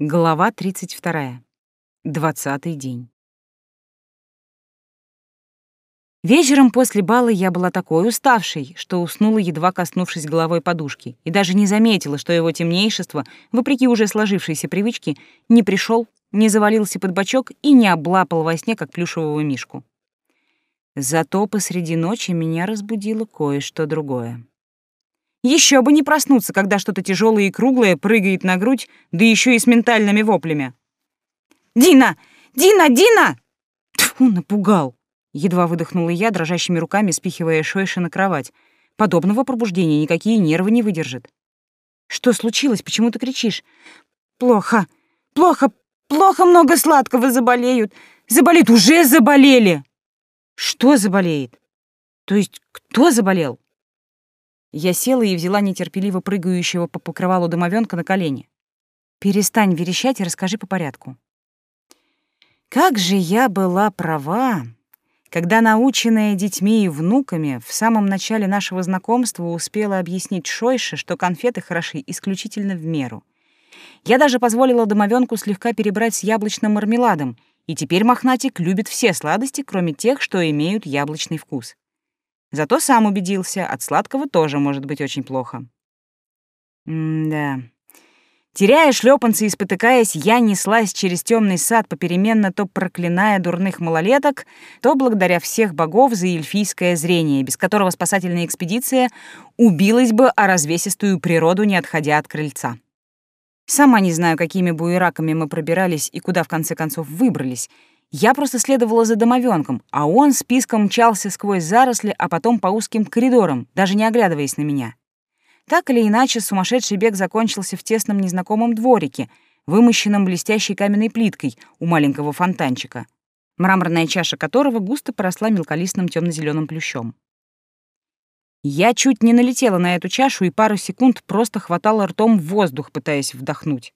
Глава 32. Двадцатый день. Вечером после бала я была такой уставшей, что уснула, едва коснувшись головой подушки, и даже не заметила, что его темнейшество, вопреки уже сложившейся привычке, не пришел, не завалился под бочок и не облапал во сне, как плюшевого мишку. Зато посреди ночи меня разбудило кое-что другое. Еще бы не проснуться, когда что-то тяжелое и круглое прыгает на грудь, да еще и с ментальными воплями. «Дина! Дина! Дина!» Тьфу, напугал. Едва выдохнула я, дрожащими руками спихивая Шойша на кровать. Подобного пробуждения никакие нервы не выдержат. «Что случилось? Почему ты кричишь?» «Плохо! Плохо! Плохо много сладкого заболеют! Заболеют! Уже заболели!» «Что заболеет? То есть кто заболел?» Я села и взяла нетерпеливо прыгающего по покрывалу домовенка на колени. «Перестань верещать и расскажи по порядку». Как же я была права, когда, наученная детьми и внуками, в самом начале нашего знакомства успела объяснить Шойше, что конфеты хороши исключительно в меру. Я даже позволила домовенку слегка перебрать с яблочным мармеладом, и теперь мохнатик любит все сладости, кроме тех, что имеют яблочный вкус. Зато сам убедился, от сладкого тоже может быть очень плохо. М-да. Теряя шлепанцы и спотыкаясь, я неслась через темный сад, попеременно то проклиная дурных малолеток, то благодаря всех богов за эльфийское зрение, без которого спасательная экспедиция убилась бы о развесистую природу, не отходя от крыльца. Сама не знаю, какими буераками мы пробирались и куда в конце концов выбрались — я просто следовала за домовенком, а он списком мчался сквозь заросли, а потом по узким коридорам, даже не оглядываясь на меня. Так или иначе, сумасшедший бег закончился в тесном незнакомом дворике, вымощенном блестящей каменной плиткой у маленького фонтанчика, мраморная чаша которого густо поросла мелколистным темно-зеленым плющом. Я чуть не налетела на эту чашу и пару секунд просто хватала ртом воздух, пытаясь вдохнуть.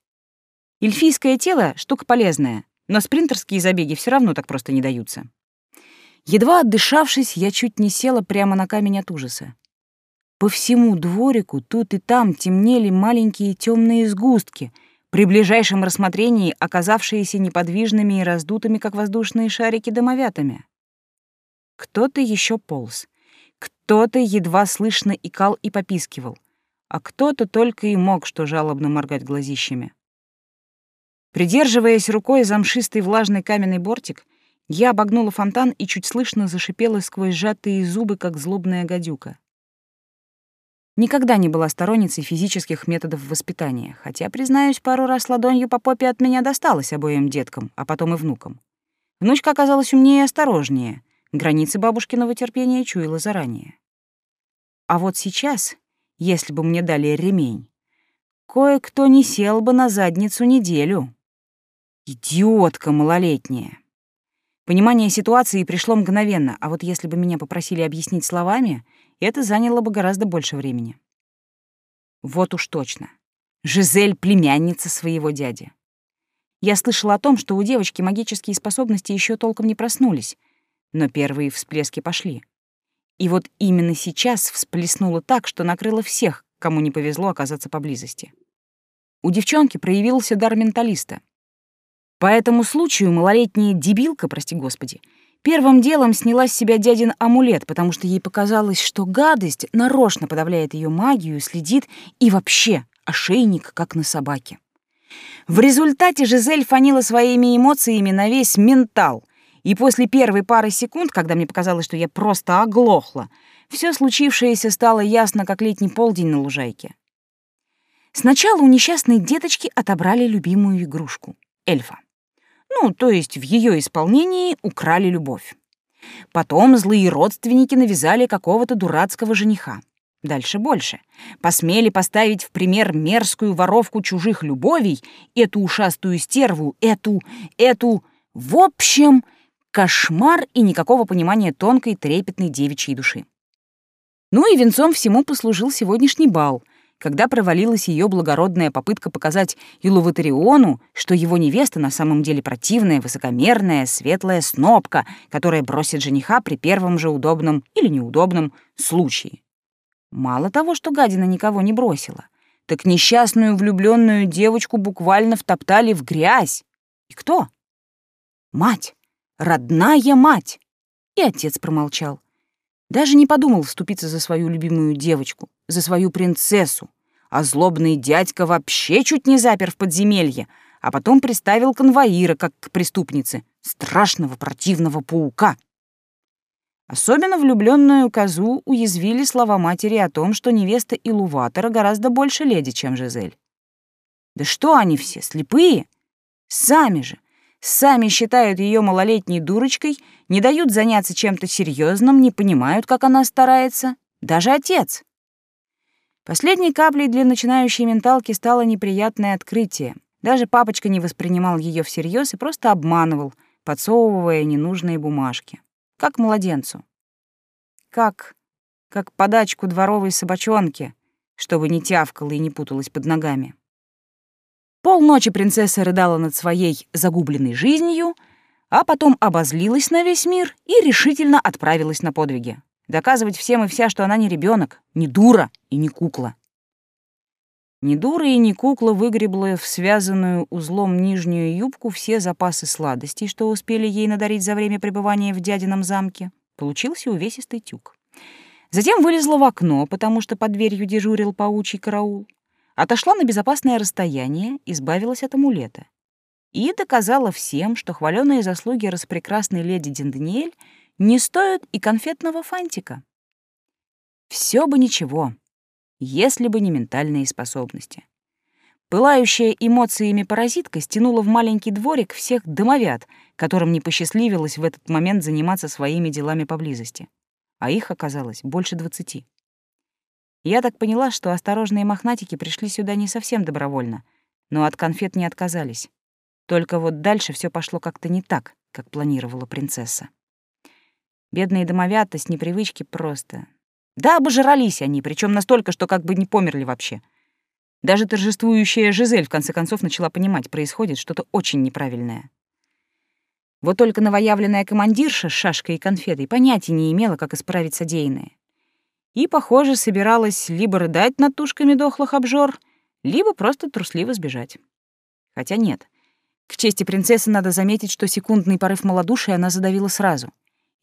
Эльфийское тело — штука полезная, но спринтерские забеги все равно так просто не даются. Едва отдышавшись, я чуть не села прямо на камень от ужаса. По всему дворику тут и там темнели маленькие темные сгустки, при ближайшем рассмотрении оказавшиеся неподвижными и раздутыми, как воздушные шарики, домовятами. Кто-то еще полз, кто-то едва слышно икал и попискивал, а кто-то только и мог что жалобно моргать глазищами. Придерживаясь рукой за мшистый влажный каменный бортик, я обогнула фонтан и чуть слышно зашипела сквозь сжатые зубы, как злобная гадюка. Никогда не была сторонницей физических методов воспитания, хотя, признаюсь, пару раз ладонью по попе от меня досталось обоим деткам, а потом и внукам. Внучка оказалась умнее и осторожнее, границы бабушкиного терпения чуяла заранее. А вот сейчас, если бы мне дали ремень, кое-кто не сел бы на задницу неделю. Идиотка малолетняя. Понимание ситуации пришло мгновенно, а вот если бы меня попросили объяснить словами, это заняло бы гораздо больше времени. Вот уж точно. Жизель — племянница своего дяди. Я слышала о том, что у девочки магические способности еще толком не проснулись, но первые всплески пошли. И вот именно сейчас всплеснуло так, что накрыло всех, кому не повезло оказаться поблизости. У девчонки проявился дар менталиста — по этому случаю малолетняя дебилка, прости господи, первым делом сняла с себя дядин амулет, потому что ей показалось, что гадость нарочно подавляет ее магию, следит и вообще ошейник, как на собаке. В результате Жизель фанила своими эмоциями на весь ментал, и после первой пары секунд, когда мне показалось, что я просто оглохла, все случившееся стало ясно, как летний полдень на лужайке. Сначала у несчастной деточки отобрали любимую игрушку — эльфа. Ну, то есть в ее исполнении украли любовь. Потом злые родственники навязали какого-то дурацкого жениха. Дальше больше. Посмели поставить в пример мерзкую воровку чужих любовей, эту ушастую стерву, эту, эту... В общем, кошмар и никакого понимания тонкой трепетной девичьей души. Ну и венцом всему послужил сегодняшний бал, когда провалилась ее благородная попытка показать Илуватариону, что его невеста на самом деле противная, высокомерная, светлая снопка, которая бросит жениха при первом же удобном или неудобном случае. Мало того, что гадина никого не бросила, так несчастную влюбленную девочку буквально втоптали в грязь. И кто? Мать, родная мать. И отец промолчал. Даже не подумал вступиться за свою любимую девочку, за свою принцессу. А злобный дядька вообще чуть не запер в подземелье, а потом приставил конвоира как к преступнице, страшного противного паука. Особенно влюбленную козу уязвили слова матери о том, что невеста Илуватора гораздо больше леди, чем Жизель. Да что они все, слепые? Сами же, сами считают ее малолетней дурочкой, не дают заняться чем-то серьезным, не понимают, как она старается. Даже отец. Последней каплей для начинающей менталки стало неприятное открытие. Даже папочка не воспринимал ее всерьез и просто обманывал, подсовывая ненужные бумажки как младенцу. Как, как подачку дворовой собачонки, чтобы не тявкала и не путалась под ногами. Полночи принцесса рыдала над своей загубленной жизнью, а потом обозлилась на весь мир и решительно отправилась на подвиги. Доказывать всем и вся, что она не ребенок, не дура и не кукла. Ни дура и ни кукла выгребла в связанную узлом нижнюю юбку все запасы сладостей, что успели ей надарить за время пребывания в дядином замке. Получился увесистый тюк. Затем вылезла в окно, потому что под дверью дежурил паучий караул. Отошла на безопасное расстояние, избавилась от амулета. И доказала всем, что хваленые заслуги распрекрасной леди Диндениэль не стоят и конфетного фантика. Все бы ничего, если бы не ментальные способности. Пылающая эмоциями паразитка стянула в маленький дворик всех домовят, которым не посчастливилось в этот момент заниматься своими делами поблизости. А их оказалось больше двадцати. Я так поняла, что осторожные мохнатики пришли сюда не совсем добровольно, но от конфет не отказались. Только вот дальше все пошло как-то не так, как планировала принцесса. Бедные домовята с непривычки просто. Да, обожрались они, причем настолько, что как бы не померли вообще — даже торжествующая Жизель в конце концов начала понимать, происходит что-то очень неправильное. Вот только новоявленная командирша с шашкой и конфетой понятия не имела, как исправить содеянное. И, похоже, собиралась либо рыдать над тушками дохлых обжор, либо просто трусливо сбежать. Хотя нет. К чести принцессы надо заметить, что секундный порыв малодушия она задавила сразу.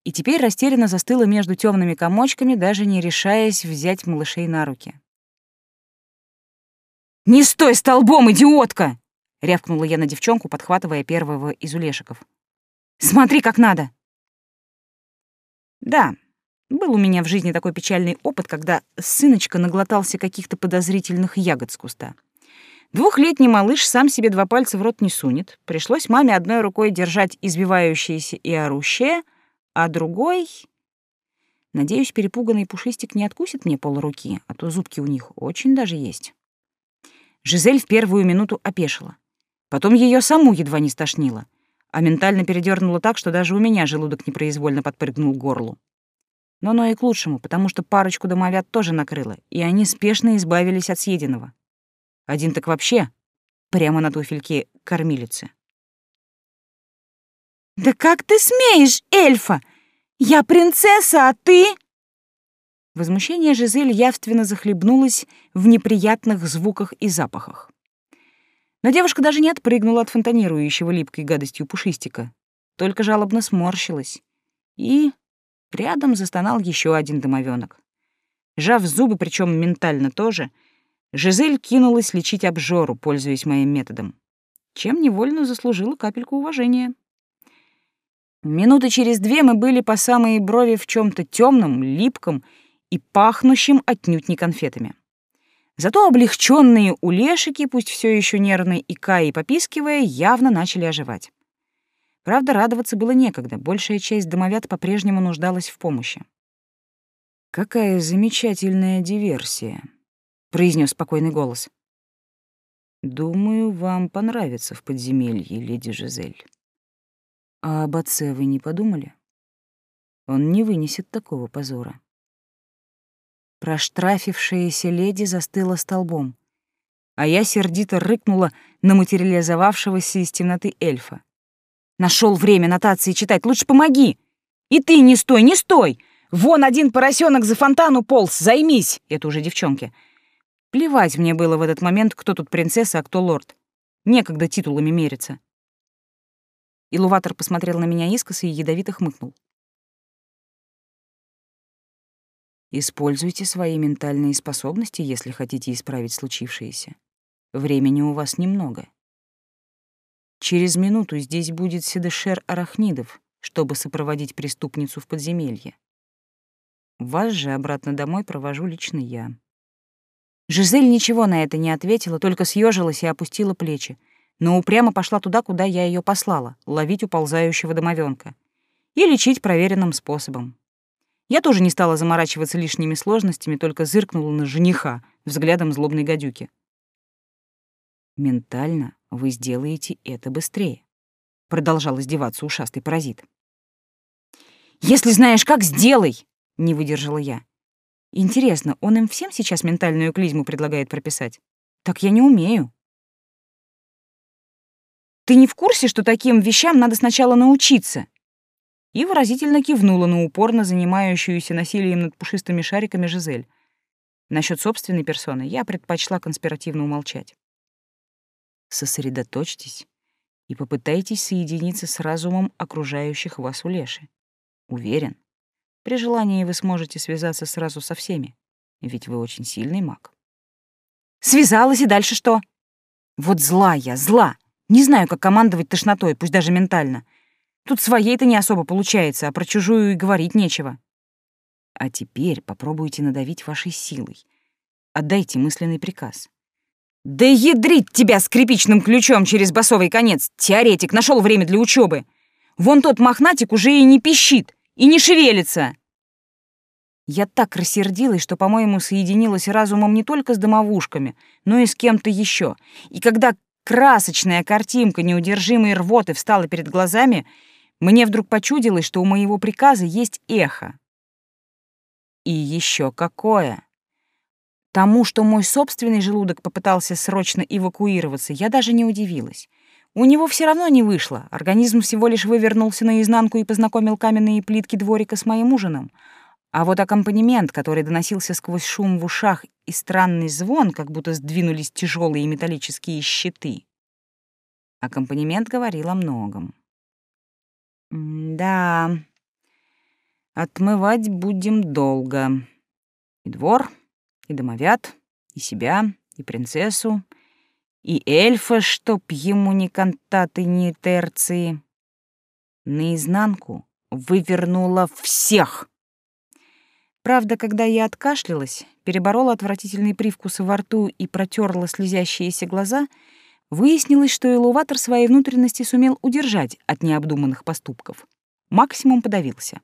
И теперь растерянно застыла между темными комочками, даже не решаясь взять малышей на руки. «Не стой столбом, идиотка!» — рявкнула я на девчонку, подхватывая первого из улешиков. «Смотри, как надо!» Да, был у меня в жизни такой печальный опыт, когда сыночка наглотался каких-то подозрительных ягод с куста. Двухлетний малыш сам себе два пальца в рот не сунет. Пришлось маме одной рукой держать избивающееся и орущее, а другой... Надеюсь, перепуганный пушистик не откусит мне полруки, а то зубки у них очень даже есть. Жизель в первую минуту опешила. Потом ее саму едва не стошнило, а ментально передернула так, что даже у меня желудок непроизвольно подпрыгнул к горлу. Но оно и к лучшему, потому что парочку домовят тоже накрыло, и они спешно избавились от съеденного. Один так вообще прямо на туфельке кормилицы. «Да как ты смеешь, эльфа? Я принцесса, а ты...» Возмущение Жизель явственно захлебнулось в неприятных звуках и запахах. Но девушка даже не отпрыгнула от фонтанирующего липкой гадостью пушистика, только жалобно сморщилась. И рядом застонал еще один домовенок. Жав зубы, причем ментально тоже, Жизель кинулась лечить обжору, пользуясь моим методом, чем невольно заслужила капельку уважения. Минуты через две мы были по самые брови в чем то темном, липком и пахнущим отнюдь не конфетами. Зато облегченные улешики, пусть все еще нервные и каи попискивая, явно начали оживать. Правда, радоваться было некогда, большая часть домовят по-прежнему нуждалась в помощи. «Какая замечательная диверсия», — произнес спокойный голос. «Думаю, вам понравится в подземелье, леди Жизель. А об отце вы не подумали? Он не вынесет такого позора». Проштрафившаяся леди застыла столбом, а я сердито рыкнула на материализовавшегося из темноты эльфа. Нашел время нотации читать, лучше помоги. И ты не стой, не стой. Вон один поросенок за фонтану полз, займись. Это уже девчонки. Плевать мне было в этот момент, кто тут принцесса, а кто лорд. Некогда титулами мериться. Илуватор посмотрел на меня искоса и ядовито хмыкнул. Используйте свои ментальные способности, если хотите исправить случившееся. Времени у вас немного. Через минуту здесь будет седешер арахнидов, чтобы сопроводить преступницу в подземелье. Вас же обратно домой провожу лично я. Жизель ничего на это не ответила, только съежилась и опустила плечи, но упрямо пошла туда, куда я ее послала, ловить уползающего домовенка и лечить проверенным способом. Я тоже не стала заморачиваться лишними сложностями, только зыркнула на жениха взглядом злобной гадюки. «Ментально вы сделаете это быстрее», — продолжал издеваться ушастый паразит. «Если знаешь как, сделай!» — не выдержала я. «Интересно, он им всем сейчас ментальную клизму предлагает прописать? Так я не умею». «Ты не в курсе, что таким вещам надо сначала научиться?» и выразительно кивнула на упорно занимающуюся насилием над пушистыми шариками Жизель. Насчет собственной персоны я предпочла конспиративно умолчать. Сосредоточьтесь и попытайтесь соединиться с разумом окружающих вас у Леши. Уверен, при желании вы сможете связаться сразу со всеми, ведь вы очень сильный маг. Связалась и дальше что? Вот зла я, зла. Не знаю, как командовать тошнотой, пусть даже ментально — Тут своей-то не особо получается, а про чужую и говорить нечего. А теперь попробуйте надавить вашей силой. Отдайте мысленный приказ. Да ядрить тебя скрипичным ключом через басовый конец, теоретик, нашел время для учебы. Вон тот мохнатик уже и не пищит, и не шевелится. Я так рассердилась, что, по-моему, соединилась разумом не только с домовушками, но и с кем-то еще. И когда красочная картинка неудержимой рвоты встала перед глазами, мне вдруг почудилось, что у моего приказа есть эхо. И еще какое! Тому, что мой собственный желудок попытался срочно эвакуироваться, я даже не удивилась. У него все равно не вышло. Организм всего лишь вывернулся наизнанку и познакомил каменные плитки дворика с моим ужином. А вот аккомпанемент, который доносился сквозь шум в ушах и странный звон, как будто сдвинулись тяжелые металлические щиты. Аккомпанемент говорил о многом. Да, отмывать будем долго. И двор, и домовят, и себя, и принцессу, и эльфа, чтоб ему ни кантаты, ни терции. Наизнанку вывернула всех. Правда, когда я откашлялась, переборола отвратительный привкус во рту и протерла слезящиеся глаза — Выяснилось, что элуватор своей внутренности сумел удержать от необдуманных поступков. Максимум подавился.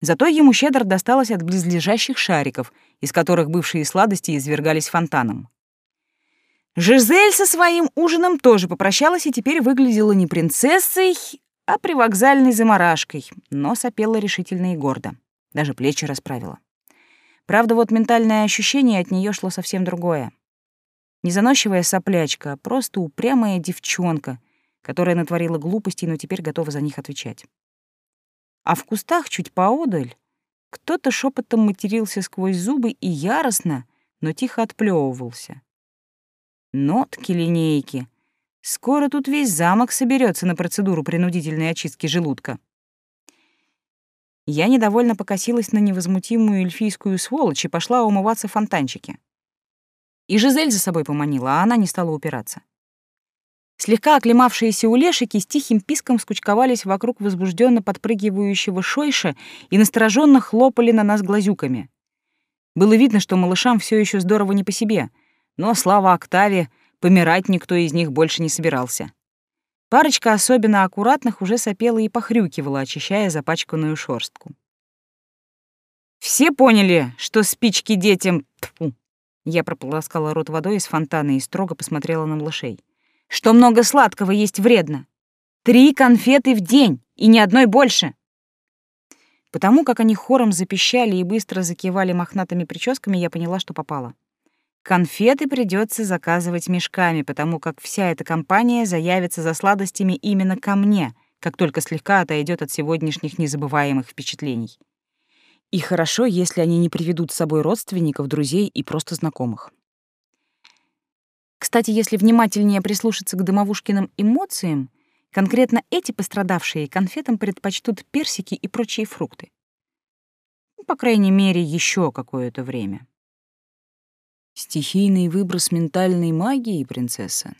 Зато ему щедро досталось от близлежащих шариков, из которых бывшие сладости извергались фонтаном. Жизель со своим ужином тоже попрощалась и теперь выглядела не принцессой, а привокзальной заморашкой, но сопела решительно и гордо. Даже плечи расправила. Правда, вот ментальное ощущение от нее шло совсем другое. Не заносчивая соплячка, а просто упрямая девчонка, которая натворила глупостей, но теперь готова за них отвечать. А в кустах чуть поодаль кто-то шепотом матерился сквозь зубы и яростно, но тихо отплевывался. Нотки линейки. Скоро тут весь замок соберется на процедуру принудительной очистки желудка. Я недовольно покосилась на невозмутимую эльфийскую сволочь и пошла умываться в фонтанчике. И Жизель за собой поманила, а она не стала упираться. Слегка оклемавшиеся улешики с тихим писком скучковались вокруг возбужденно подпрыгивающего шойша и настороженно хлопали на нас глазюками. Было видно, что малышам все еще здорово не по себе, но, слава Октаве, помирать никто из них больше не собирался. Парочка особенно аккуратных уже сопела и похрюкивала, очищая запачканную шорстку. Все поняли, что спички детям... Тьфу, я прополоскала рот водой из фонтана и строго посмотрела на малышей. «Что много сладкого есть вредно. Три конфеты в день, и ни одной больше!» Потому как они хором запищали и быстро закивали мохнатыми прическами, я поняла, что попала. Конфеты придется заказывать мешками, потому как вся эта компания заявится за сладостями именно ко мне, как только слегка отойдет от сегодняшних незабываемых впечатлений. И хорошо, если они не приведут с собой родственников, друзей и просто знакомых. Кстати, если внимательнее прислушаться к домовушкиным эмоциям, конкретно эти пострадавшие конфетам предпочтут персики и прочие фрукты. Ну, по крайней мере, еще какое-то время. Стихийный выброс ментальной магии, принцесса.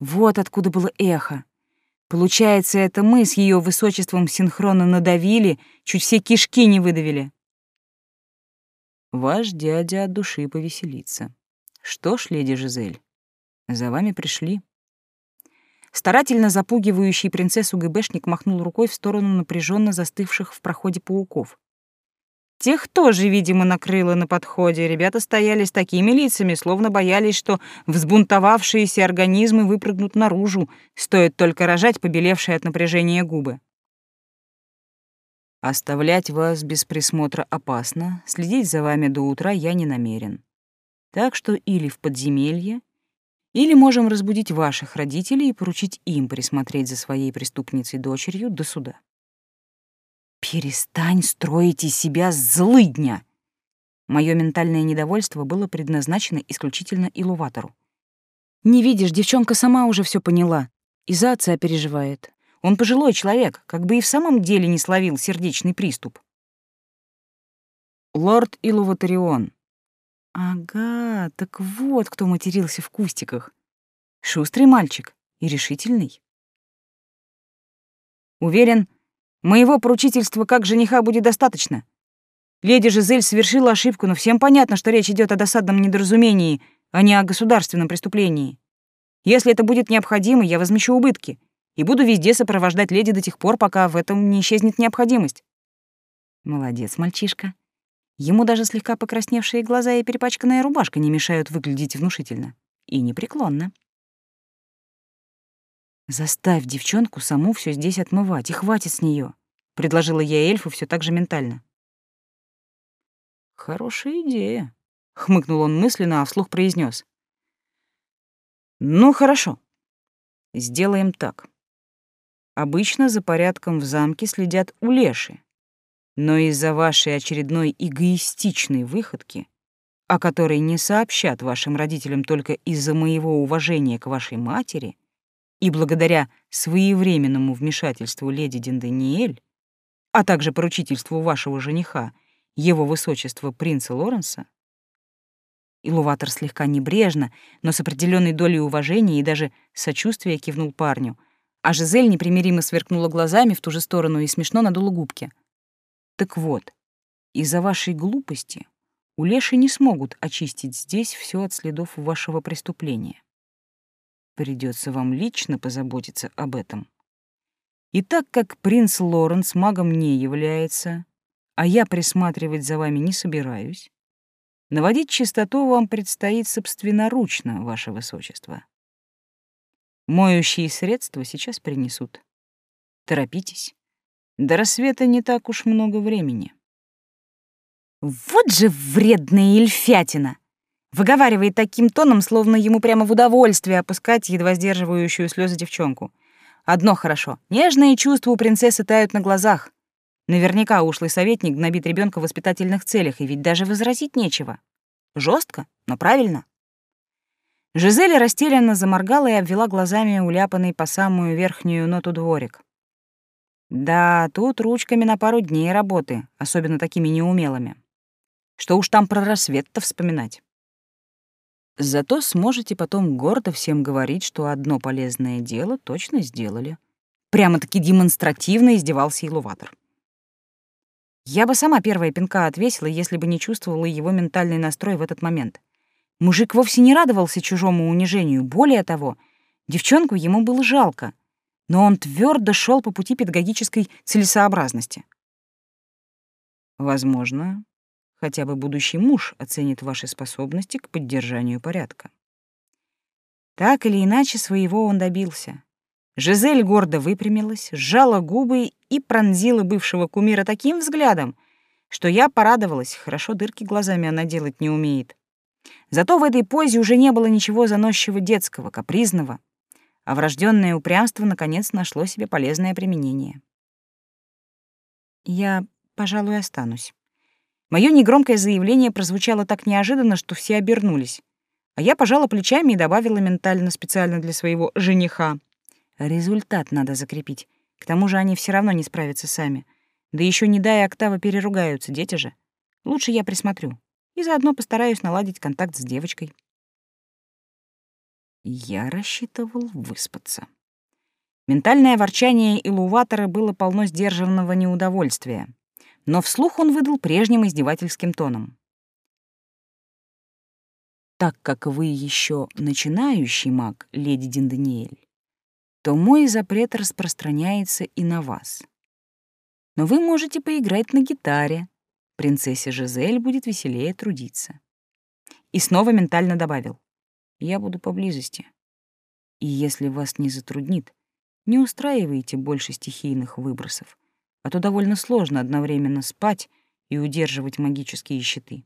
Вот откуда было эхо. Получается, это мы с ее высочеством синхронно надавили, чуть все кишки не выдавили. Ваш дядя от души повеселится. Что ж, леди Жизель, за вами пришли. Старательно запугивающий принцессу ГБшник махнул рукой в сторону напряженно застывших в проходе пауков. Тех тоже, видимо, накрыло на подходе. Ребята стояли с такими лицами, словно боялись, что взбунтовавшиеся организмы выпрыгнут наружу, стоит только рожать побелевшие от напряжения губы. Оставлять вас без присмотра опасно, следить за вами до утра я не намерен. Так что или в подземелье, или можем разбудить ваших родителей и поручить им присмотреть за своей преступницей дочерью до суда. «Перестань строить из себя злыдня!» Мое ментальное недовольство было предназначено исключительно Илуватору. «Не видишь, девчонка сама уже все поняла. И за отца переживает. Он пожилой человек, как бы и в самом деле не словил сердечный приступ». «Лорд Илуватарион». «Ага, так вот кто матерился в кустиках. Шустрый мальчик и решительный». «Уверен, Моего поручительства как жениха будет достаточно. Леди Жизель совершила ошибку, но всем понятно, что речь идет о досадном недоразумении, а не о государственном преступлении. Если это будет необходимо, я возмещу убытки и буду везде сопровождать леди до тех пор, пока в этом не исчезнет необходимость. Молодец, мальчишка. Ему даже слегка покрасневшие глаза и перепачканная рубашка не мешают выглядеть внушительно и непреклонно. Заставь девчонку саму все здесь отмывать, и хватит с нее, предложила я эльфу все так же ментально. Хорошая идея, хмыкнул он мысленно, а вслух произнес: Ну хорошо. Сделаем так. Обычно за порядком в замке следят у Леши. Но из-за вашей очередной эгоистичной выходки, о которой не сообщат вашим родителям только из-за моего уважения к вашей матери, и благодаря своевременному вмешательству леди Динданиэль, а также поручительству вашего жениха, его высочества принца Лоренса, Илуватор слегка небрежно, но с определенной долей уважения и даже сочувствия кивнул парню, а Жизель непримиримо сверкнула глазами в ту же сторону и смешно надула губки. Так вот, из-за вашей глупости у Леши не смогут очистить здесь все от следов вашего преступления. Придется вам лично позаботиться об этом. И так как принц Лоренс магом не является, а я присматривать за вами не собираюсь, наводить чистоту вам предстоит собственноручно, ваше высочество. Моющие средства сейчас принесут. Торопитесь. До рассвета не так уж много времени. Вот же вредная эльфятина! Выговаривает таким тоном, словно ему прямо в удовольствие опускать едва сдерживающую слезы девчонку. Одно хорошо. Нежные чувства у принцессы тают на глазах. Наверняка ушлый советник гнобит ребенка в воспитательных целях, и ведь даже возразить нечего. Жестко, но правильно. Жизель растерянно заморгала и обвела глазами уляпанный по самую верхнюю ноту дворик. Да, тут ручками на пару дней работы, особенно такими неумелыми. Что уж там про рассвет-то вспоминать. Зато сможете потом гордо всем говорить, что одно полезное дело точно сделали. Прямо-таки демонстративно издевался Илуватор. Я бы сама первая пинка отвесила, если бы не чувствовала его ментальный настрой в этот момент. Мужик вовсе не радовался чужому унижению. Более того, девчонку ему было жалко, но он твердо шел по пути педагогической целесообразности. Возможно, Хотя бы будущий муж оценит ваши способности к поддержанию порядка. Так или иначе, своего он добился. Жизель гордо выпрямилась, сжала губы и пронзила бывшего кумира таким взглядом, что я порадовалась, хорошо дырки глазами она делать не умеет. Зато в этой позе уже не было ничего заносчивого детского, капризного, а врожденное упрямство наконец нашло себе полезное применение. Я, пожалуй, останусь. Мое негромкое заявление прозвучало так неожиданно, что все обернулись. А я пожала плечами и добавила ментально специально для своего жениха. Результат надо закрепить. К тому же они все равно не справятся сами. Да еще не дай Октава переругаются, дети же. Лучше я присмотрю. И заодно постараюсь наладить контакт с девочкой. Я рассчитывал выспаться. Ментальное ворчание Илуватора было полно сдержанного неудовольствия, но вслух он выдал прежним издевательским тоном. «Так как вы еще начинающий маг, леди Динданиэль, то мой запрет распространяется и на вас. Но вы можете поиграть на гитаре. Принцессе Жизель будет веселее трудиться». И снова ментально добавил. «Я буду поблизости. И если вас не затруднит, не устраивайте больше стихийных выбросов, а то довольно сложно одновременно спать и удерживать магические щиты.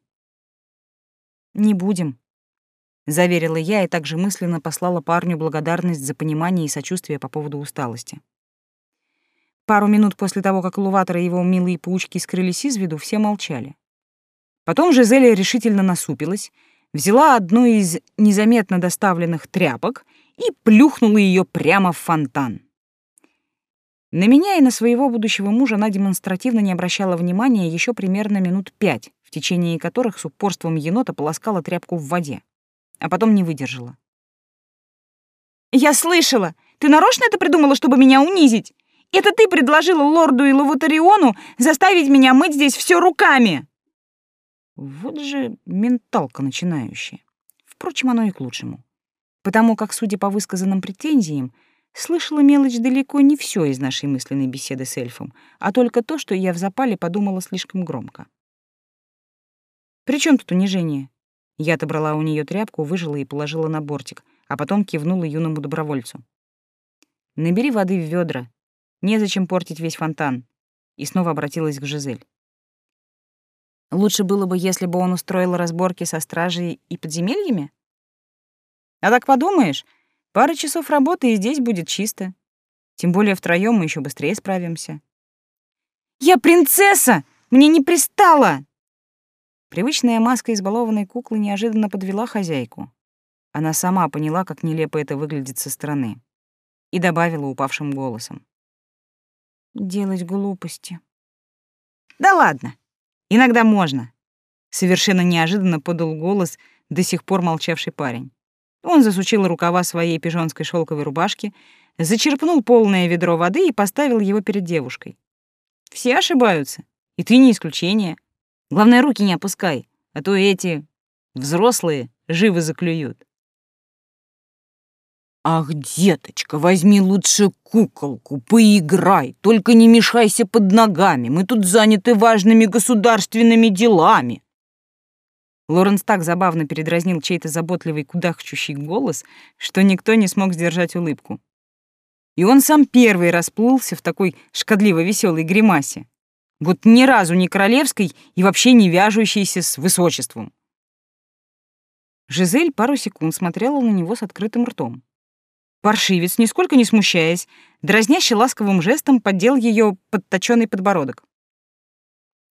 «Не будем», — заверила я и также мысленно послала парню благодарность за понимание и сочувствие по поводу усталости. Пару минут после того, как Луватор и его милые паучки скрылись из виду, все молчали. Потом Жизеля решительно насупилась, взяла одну из незаметно доставленных тряпок и плюхнула ее прямо в фонтан. На меня и на своего будущего мужа она демонстративно не обращала внимания еще примерно минут пять, в течение которых с упорством енота полоскала тряпку в воде, а потом не выдержала. «Я слышала! Ты нарочно это придумала, чтобы меня унизить? Это ты предложила лорду и Лавутариону заставить меня мыть здесь все руками!» Вот же менталка начинающая. Впрочем, оно и к лучшему. Потому как, судя по высказанным претензиям, Слышала мелочь далеко не все из нашей мысленной беседы с эльфом, а только то, что я в запале подумала слишком громко. «При чем тут унижение?» Я отобрала у нее тряпку, выжила и положила на бортик, а потом кивнула юному добровольцу. «Набери воды в ведра. Незачем портить весь фонтан». И снова обратилась к Жизель. «Лучше было бы, если бы он устроил разборки со стражей и подземельями?» «А так подумаешь, Пара часов работы, и здесь будет чисто. Тем более втроем мы еще быстрее справимся. «Я принцесса! Мне не пристало!» Привычная маска избалованной куклы неожиданно подвела хозяйку. Она сама поняла, как нелепо это выглядит со стороны, и добавила упавшим голосом. «Делать глупости». «Да ладно, иногда можно», — совершенно неожиданно подал голос до сих пор молчавший парень. Он засучил рукава своей пижонской шелковой рубашки, зачерпнул полное ведро воды и поставил его перед девушкой. Все ошибаются, и ты не исключение. Главное, руки не опускай, а то эти взрослые живо заклюют. «Ах, деточка, возьми лучше куколку, поиграй, только не мешайся под ногами, мы тут заняты важными государственными делами», Лоренс так забавно передразнил чей-то заботливый кудахчущий голос, что никто не смог сдержать улыбку. И он сам первый расплылся в такой шкодливо веселой гримасе. Вот ни разу не королевской и вообще не вяжущейся с высочеством. Жизель пару секунд смотрела на него с открытым ртом. Паршивец, нисколько не смущаясь, дразняще ласковым жестом поддел ее подточенный подбородок.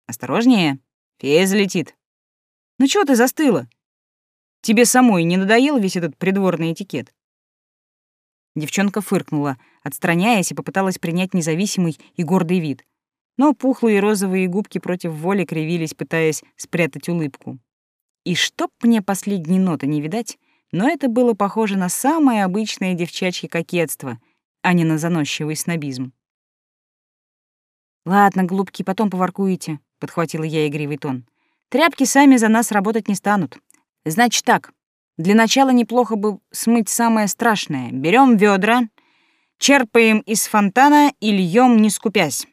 «Осторожнее, фея залетит», ну чего ты застыла? Тебе самой не надоел весь этот придворный этикет?» Девчонка фыркнула, отстраняясь и попыталась принять независимый и гордый вид. Но пухлые розовые губки против воли кривились, пытаясь спрятать улыбку. И чтоб мне последней ноты не видать, но это было похоже на самое обычное девчачье кокетство, а не на заносчивый снобизм. «Ладно, голубки, потом поворкуете», — подхватила я игривый тон. Тряпки сами за нас работать не станут. Значит так, для начала неплохо бы смыть самое страшное. Берем ведра, черпаем из фонтана и льем, не скупясь.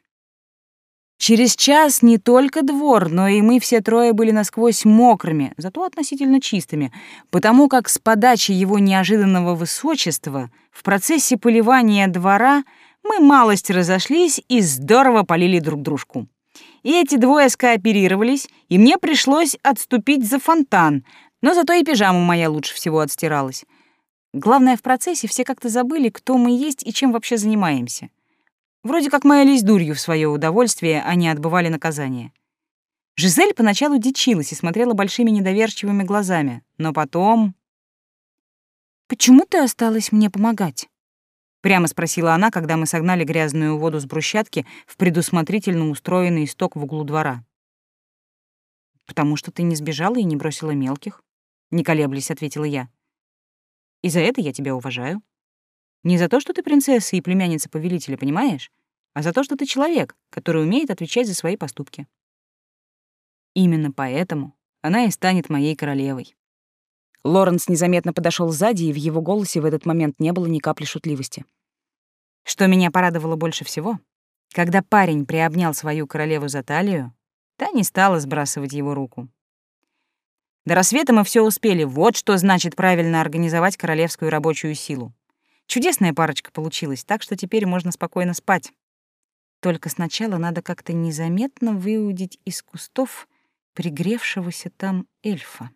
Через час не только двор, но и мы все трое были насквозь мокрыми, зато относительно чистыми, потому как с подачи его неожиданного высочества в процессе поливания двора мы малость разошлись и здорово полили друг дружку. И эти двое скооперировались, и мне пришлось отступить за фонтан, но зато и пижама моя лучше всего отстиралась. Главное, в процессе все как-то забыли, кто мы есть и чем вообще занимаемся. Вроде как маялись дурью в свое удовольствие, а не отбывали наказание. Жизель поначалу дичилась и смотрела большими недоверчивыми глазами, но потом «Почему ты осталась мне помогать?» Прямо спросила она, когда мы согнали грязную воду с брусчатки в предусмотрительно устроенный исток в углу двора. «Потому что ты не сбежала и не бросила мелких», — не колеблясь, ответила я. «И за это я тебя уважаю. Не за то, что ты принцесса и племянница повелителя, понимаешь? А за то, что ты человек, который умеет отвечать за свои поступки. Именно поэтому она и станет моей королевой. Лоренс незаметно подошел сзади, и в его голосе в этот момент не было ни капли шутливости. Что меня порадовало больше всего, когда парень приобнял свою королеву за талию, та не стала сбрасывать его руку. До рассвета мы все успели, вот что значит правильно организовать королевскую рабочую силу. Чудесная парочка получилась, так что теперь можно спокойно спать. Только сначала надо как-то незаметно выудить из кустов пригревшегося там эльфа.